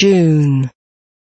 June.